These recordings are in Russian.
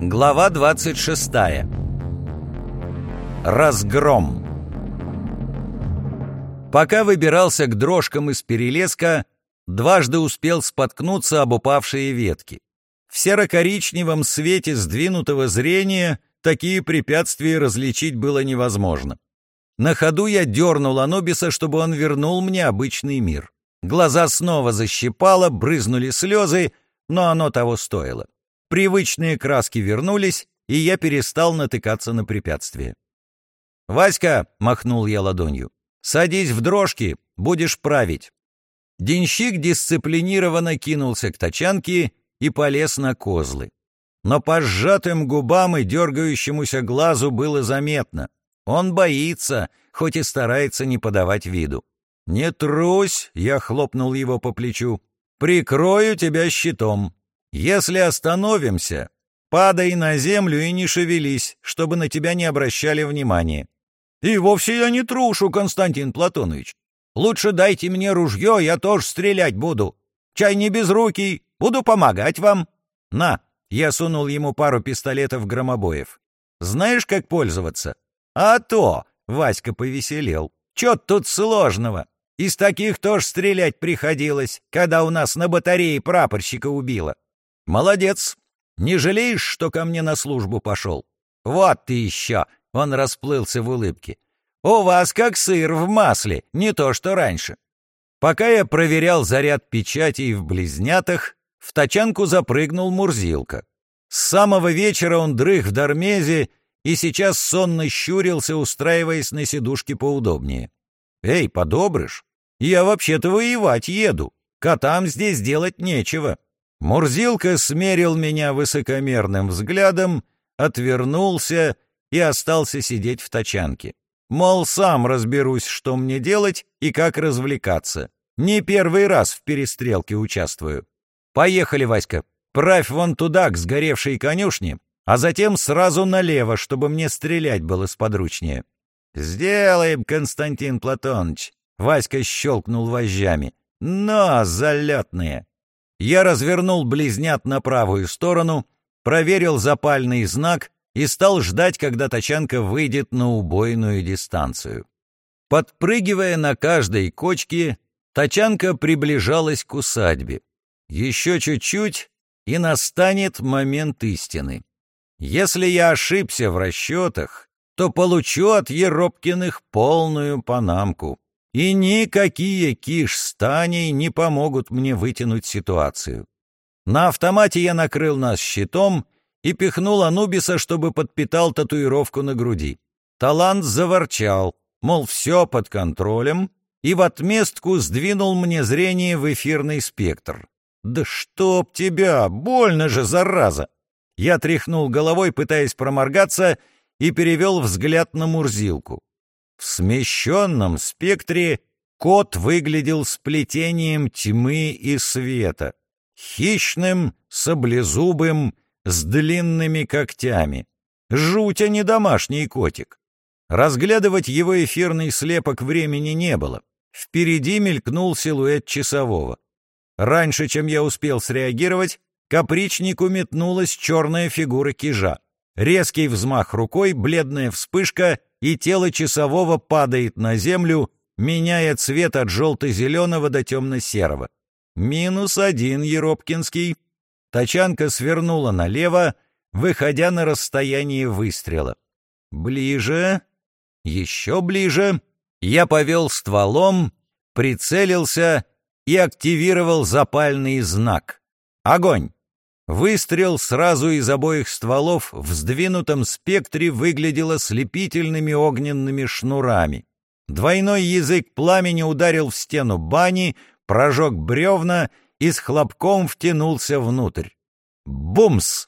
Глава 26. Разгром. Пока выбирался к дрожкам из перелеска, дважды успел споткнуться об упавшие ветки. В серо-коричневом свете сдвинутого зрения такие препятствия различить было невозможно. На ходу я дернул Анубиса, чтобы он вернул мне обычный мир. Глаза снова защипало, брызнули слезы, но оно того стоило. Привычные краски вернулись, и я перестал натыкаться на препятствия. «Васька!» — махнул я ладонью. «Садись в дрожки, будешь править». Денщик дисциплинированно кинулся к тачанке и полез на козлы. Но по сжатым губам и дергающемуся глазу было заметно. Он боится, хоть и старается не подавать виду. «Не трусь!» — я хлопнул его по плечу. «Прикрою тебя щитом. Если остановимся, падай на землю и не шевелись, чтобы на тебя не обращали внимания. И вовсе я не трушу, Константин Платонович. Лучше дайте мне ружье, я тоже стрелять буду. Чай не без руки, буду помогать вам. На, я сунул ему пару пистолетов-громобоев. Знаешь, как пользоваться? А то, Васька повеселел. Чё тут сложного? Из таких тоже стрелять приходилось, когда у нас на батарее прапорщика убило. Молодец. Не жалеешь, что ко мне на службу пошел? Вот ты еще. Он расплылся в улыбке. У вас как сыр в масле, не то что раньше. Пока я проверял заряд печатей в близнятах, в тачанку запрыгнул Мурзилка. С самого вечера он дрых в Дармезе и сейчас сонно щурился, устраиваясь на сидушке поудобнее. «Эй, подобрыш, я вообще-то воевать еду, котам здесь делать нечего». Мурзилка смерил меня высокомерным взглядом, отвернулся и остался сидеть в тачанке. Мол, сам разберусь, что мне делать и как развлекаться. Не первый раз в перестрелке участвую. Поехали, Васька. Правь вон туда, к сгоревшей конюшне, а затем сразу налево, чтобы мне стрелять было сподручнее. Сделаем, Константин Платоныч. Васька щелкнул вожжами. Но, залетные! Я развернул близнят на правую сторону, проверил запальный знак и стал ждать, когда тачанка выйдет на убойную дистанцию. Подпрыгивая на каждой кочке, тачанка приближалась к усадьбе. Еще чуть-чуть, и настанет момент истины. Если я ошибся в расчетах, то получу от Еропкиных полную панамку и никакие киш с не помогут мне вытянуть ситуацию. На автомате я накрыл нас щитом и пихнул Анубиса, чтобы подпитал татуировку на груди. Талант заворчал, мол, все под контролем, и в отместку сдвинул мне зрение в эфирный спектр. «Да чтоб тебя! Больно же, зараза!» Я тряхнул головой, пытаясь проморгаться, и перевел взгляд на Мурзилку. В смещенном спектре кот выглядел сплетением тьмы и света, хищным, саблезубым, с длинными когтями. Жуть, а не домашний котик. Разглядывать его эфирный слепок времени не было. Впереди мелькнул силуэт часового. Раньше, чем я успел среагировать, капричнику метнулась черная фигура кижа. Резкий взмах рукой, бледная вспышка, и тело часового падает на землю, меняя цвет от желто-зеленого до темно-серого. Минус один, Еропкинский. Тачанка свернула налево, выходя на расстояние выстрела. Ближе, еще ближе. Я повел стволом, прицелился и активировал запальный знак. Огонь! Выстрел сразу из обоих стволов в сдвинутом спектре выглядел ослепительными огненными шнурами. Двойной язык пламени ударил в стену бани, прожег бревна и с хлопком втянулся внутрь. Бумс!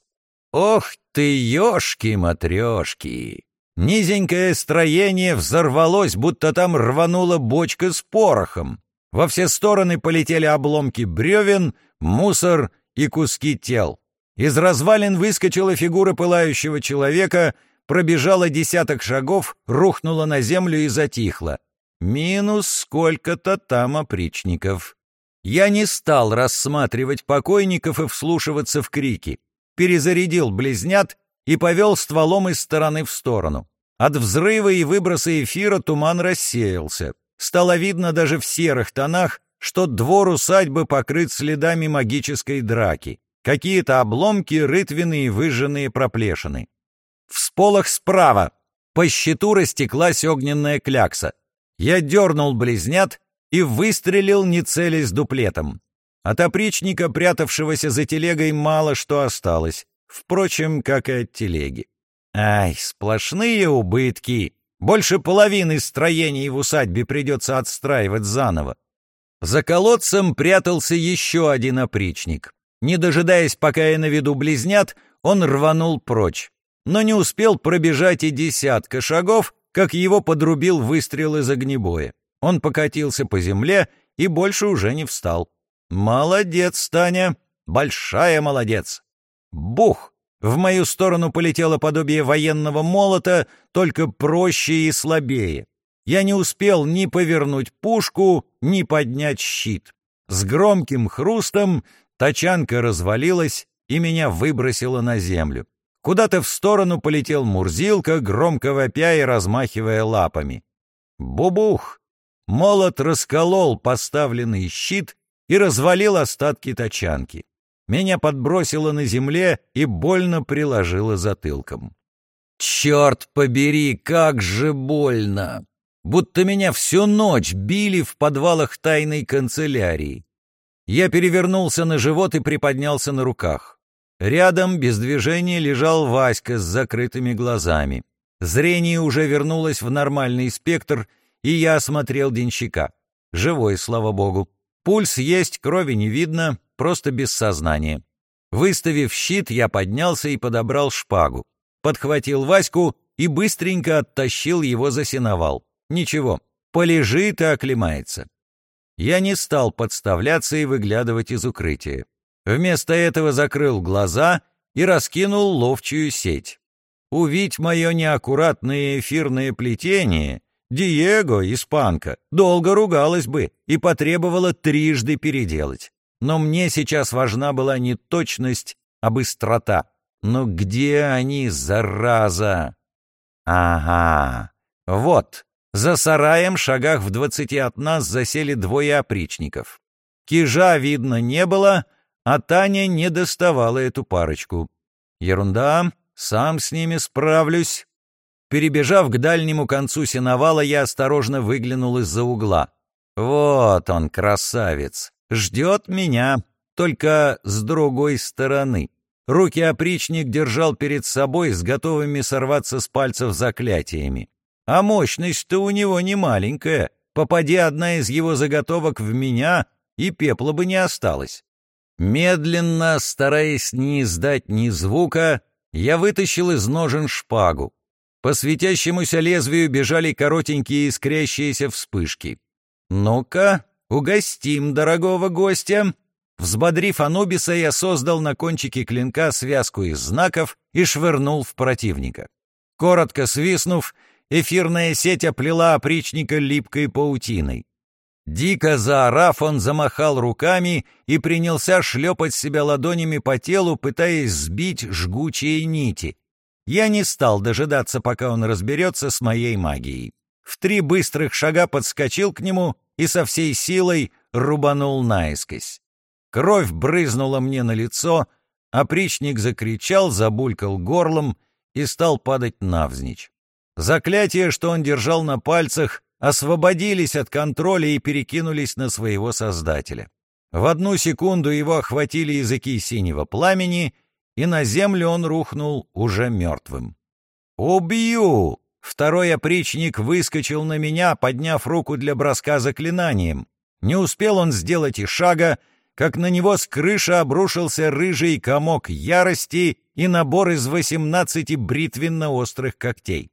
Ох ты, ёшки-матрёшки! Низенькое строение взорвалось, будто там рванула бочка с порохом. Во все стороны полетели обломки бревен, мусор и куски тел. Из развалин выскочила фигура пылающего человека, пробежала десяток шагов, рухнула на землю и затихла. Минус сколько-то там опричников. Я не стал рассматривать покойников и вслушиваться в крики. перезарядил близнят и повел стволом из стороны в сторону. От взрыва и выброса эфира туман рассеялся. Стало видно даже в серых тонах, что двор усадьбы покрыт следами магической драки. Какие-то обломки, рытвины и выжженные проплешины. В сполох справа по щиту растеклась огненная клякса. Я дернул близнят и выстрелил, не целясь дуплетом. От опричника, прятавшегося за телегой, мало что осталось. Впрочем, как и от телеги. Ай, сплошные убытки. Больше половины строений в усадьбе придется отстраивать заново. За колодцем прятался еще один опричник. Не дожидаясь, пока я наведу близнят, он рванул прочь. Но не успел пробежать и десятка шагов, как его подрубил выстрел из огнебоя. Он покатился по земле и больше уже не встал. «Молодец, Таня! Большая молодец!» Бух! В мою сторону полетело подобие военного молота, только проще и слабее. Я не успел ни повернуть пушку, ни поднять щит. С громким хрустом тачанка развалилась и меня выбросила на землю. Куда-то в сторону полетел Мурзилка, громко вопя и размахивая лапами. Бубух! Молот расколол поставленный щит и развалил остатки тачанки. Меня подбросило на земле и больно приложило затылком. «Черт побери, как же больно!» Будто меня всю ночь били в подвалах тайной канцелярии. Я перевернулся на живот и приподнялся на руках. Рядом, без движения, лежал Васька с закрытыми глазами. Зрение уже вернулось в нормальный спектр, и я осмотрел денщика. Живой, слава богу. Пульс есть, крови не видно, просто без сознания. Выставив щит, я поднялся и подобрал шпагу. Подхватил Ваську и быстренько оттащил его за сеновал. Ничего, полежит и оклемается. Я не стал подставляться и выглядывать из укрытия. Вместо этого закрыл глаза и раскинул ловчую сеть. Увидь мое неаккуратное эфирное плетение, Диего, испанка, долго ругалась бы и потребовала трижды переделать. Но мне сейчас важна была не точность, а быстрота. Но где они, зараза? Ага, вот, за сараем, шагах в двадцати от нас, засели двое опричников. Кижа видно не было, а Таня не доставала эту парочку. Ерунда, сам с ними справлюсь. Перебежав к дальнему концу сеновала, я осторожно выглянул из-за угла. Вот он, красавец, ждет меня, только с другой стороны. Руки опричник держал перед собой с готовыми сорваться с пальцев заклятиями. А мощность-то у него не маленькая. Попади одна из его заготовок в меня, и пепла бы не осталось. Медленно, стараясь не издать ни звука, я вытащил из ножен шпагу. По светящемуся лезвию бежали коротенькие искрящиеся вспышки. «Ну-ка, угостим дорогого гостя!» Взбодрив Анубиса, я создал на кончике клинка связку из знаков и швырнул в противника. Коротко свистнув, эфирная сеть оплела опричника липкой паутиной. Дико заорав, он замахал руками и принялся шлепать себя ладонями по телу, пытаясь сбить жгучие нити. Я не стал дожидаться, пока он разберется с моей магией. В три быстрых шага подскочил к нему и со всей силой рубанул наискось. Кровь брызнула мне на лицо, опричник закричал, забулькал горлом и стал падать навзничь. Заклятия, что он держал на пальцах, освободились от контроля и перекинулись на своего создателя. В одну секунду его охватили языки синего пламени — и на землю он рухнул уже мертвым. «Убью!» Второй опричник выскочил на меня, подняв руку для броска заклинанием. Не успел он сделать и шага, как на него с крыши обрушился рыжий комок ярости и набор из восемнадцати бритвенно-острых когтей.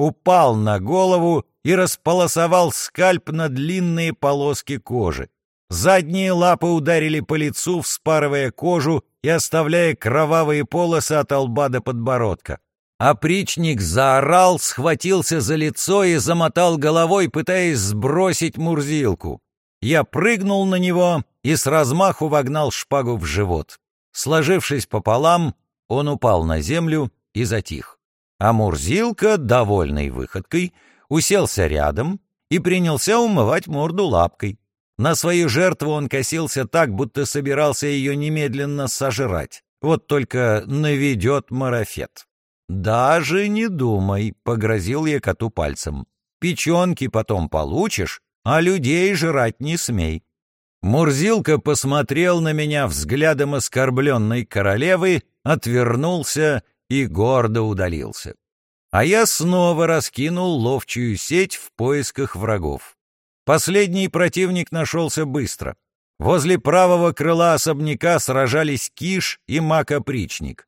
Упал на голову и располосовал скальп на длинные полоски кожи. Задние лапы ударили по лицу, вспарывая кожу и оставляя кровавые полосы от лба до подбородка. Опричник заорал, схватился за лицо и замотал головой, пытаясь сбросить мурзилку. Я прыгнул на него и с размаху вогнал шпагу в живот. Сложившись пополам, Он упал на землю и затих. А Мурзилка, довольной выходкой, уселся рядом и принялся умывать морду лапкой. На свою жертву он косился так, будто собирался ее немедленно сожрать. Вот только наведет марафет. «Даже не думай», — погрозил я коту пальцем. «Печенки потом получишь, а людей жрать не смей». Мурзилка посмотрел на меня взглядом оскорбленной королевы, отвернулся и гордо удалился. А я снова раскинул ловчую сеть в поисках врагов. Последний противник нашелся быстро. Возле правого крыла особняка сражались Киш и Макопричник.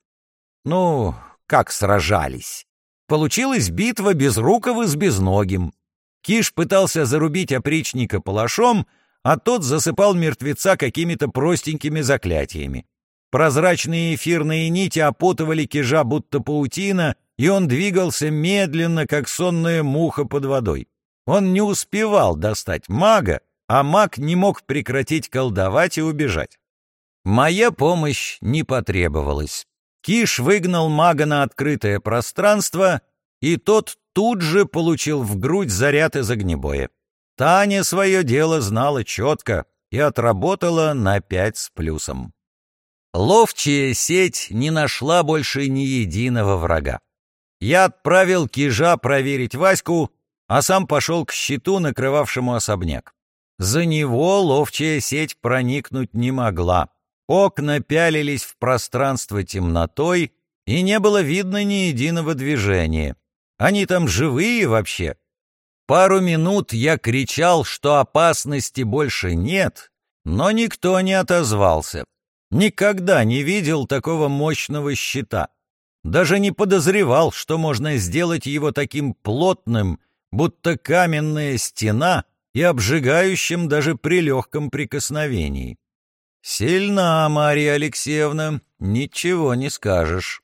Ну, как сражались? Получилась битва Безрукова с Безногим. Киш пытался зарубить опричника палашом, а тот засыпал мертвеца какими-то простенькими заклятиями. Прозрачные эфирные нити опутывали Кижа будто паутина, и он двигался медленно, как сонная муха под водой. Он не успевал достать мага, а маг не мог прекратить колдовать и убежать. Моя помощь не потребовалась. Киш выгнал мага на открытое пространство, и тот тут же получил в грудь заряд из огнебоя. Таня свое дело знала четко и отработала на пять с плюсом. Ловчая сеть не нашла больше ни единого врага. Я отправил Кижа проверить Ваську, а сам пошел к щиту, накрывавшему особняк. За него ловчая сеть проникнуть не могла. Окна пялились в пространство темнотой, и не было видно ни единого движения. Они там живые вообще. Пару минут я кричал, что опасности больше нет, но никто не отозвался. Никогда не видел такого мощного щита. Даже не подозревал, что можно сделать его таким плотным, будто каменная стена, и обжигающим даже при легком прикосновении. Сильна, Мария Алексеевна, ничего не скажешь.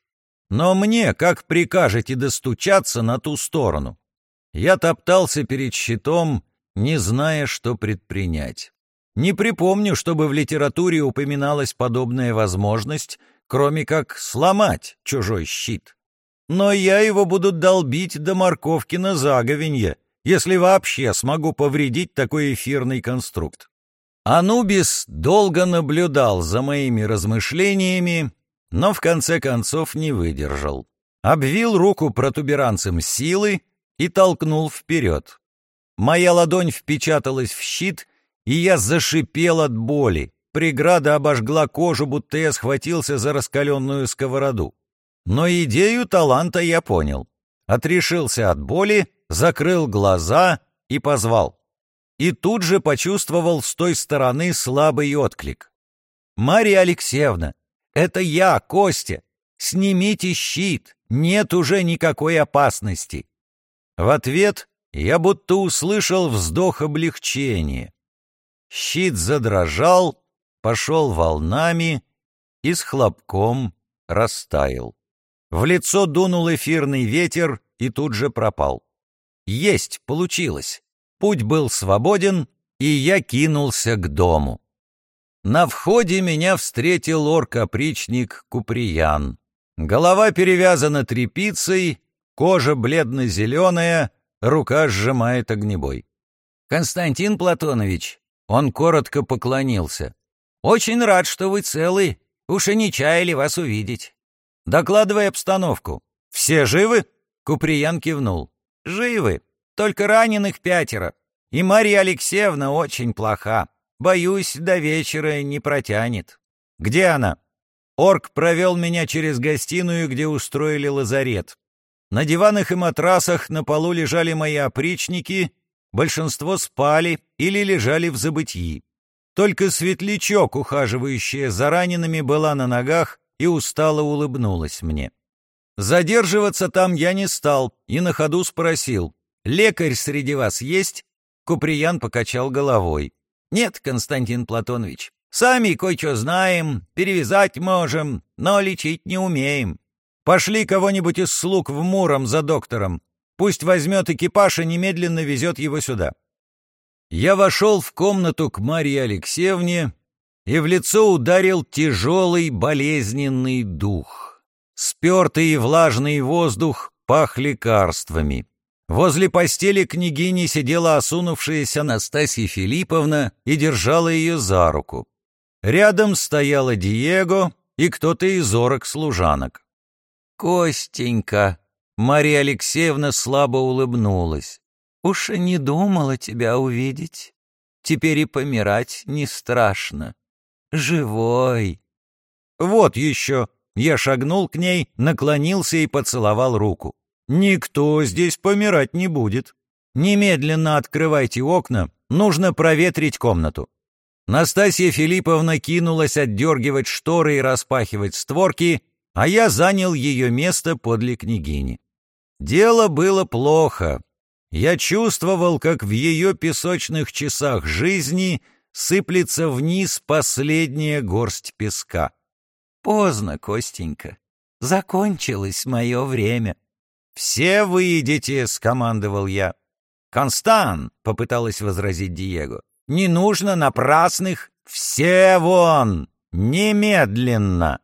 Но мне как прикажете достучаться на ту сторону? Я топтался перед щитом, не зная, что предпринять. Не припомню, чтобы в литературе упоминалась подобная возможность, кроме как сломать чужой щит. Но я его буду долбить до морковки на заговенье, если вообще смогу повредить такой эфирный конструкт. Анубис долго наблюдал за моими размышлениями, но в конце концов не выдержал. Обвил руку протуберанцем силы и толкнул вперед. Моя ладонь впечаталась в щит, и я зашипел от боли. Преграда обожгла кожу, будто я схватился за раскаленную сковороду. Но идею таланта я понял. Отрешился от боли, закрыл глаза и позвал. И тут же почувствовал с той стороны слабый отклик. «Марья Алексеевна, это я, Костя. Снимите щит, нет уже никакой опасности». В ответ я будто услышал вздох облегчения. Щит задрожал, пошел волнами и с хлопком растаял. В лицо дунул эфирный ветер и тут же пропал. Есть, получилось. Путь был свободен, и я кинулся к дому. На входе меня встретил орк-опричник Куприян. Голова перевязана тряпицей, кожа бледно-зеленая, рука сжимает огнебой. «Константин Платонович, он коротко поклонился. «Очень рад, что вы целы. Уж и не чаяли вас увидеть. Докладывай обстановку. Все живы?» Куприян кивнул. «Живы. Только раненых пятеро. И Марья Алексеевна очень плоха. Боюсь, до вечера не протянет. Где она?» Орк провел меня через гостиную, где устроили лазарет. На диванах и матрасах на полу лежали мои опричники большинство спали или лежали в забытии. Только светлячок, ухаживающая за ранеными, была на ногах и устало улыбнулась мне. Задерживаться там я не стал и на ходу спросил, «Лекарь среди вас есть?» Куприян покачал головой. «Нет, Константин Платонович, сами кое-что знаем, перевязать можем, но лечить не умеем. Пошли кого-нибудь из слуг в Муром за доктором. Пусть возьмет экипаж и немедленно везет его сюда. Я вошел в комнату к Марье Алексеевне и в лицо ударил тяжелый болезненный дух. Спертый и влажный воздух пах лекарствами. Возле постели княгини сидела осунувшаяся Настасья Филипповна и держала ее за руку. Рядом стояла Диего и кто-то из орок служанок. «Костенька!» — Мария Алексеевна слабо улыбнулась. «Уж и не думала тебя увидеть. Теперь и помирать не страшно. Живой!» «Вот еще!» Я шагнул к ней, наклонился и поцеловал руку. «Никто здесь помирать не будет. Немедленно открывайте окна, нужно проветрить комнату». Настасья Филипповна кинулась отдергивать шторы и распахивать створки, а я занял ее место подле княгини. Дело было плохо. Я чувствовал, как в ее песочных часах жизни сыплется вниз последняя горсть песка. Поздно, Костенька. Закончилось мое время. «Все выйдете», — скомандовал я. «Констан», — попыталась возразить Диего, — «не нужно напрасных. Все вон! Немедленно!»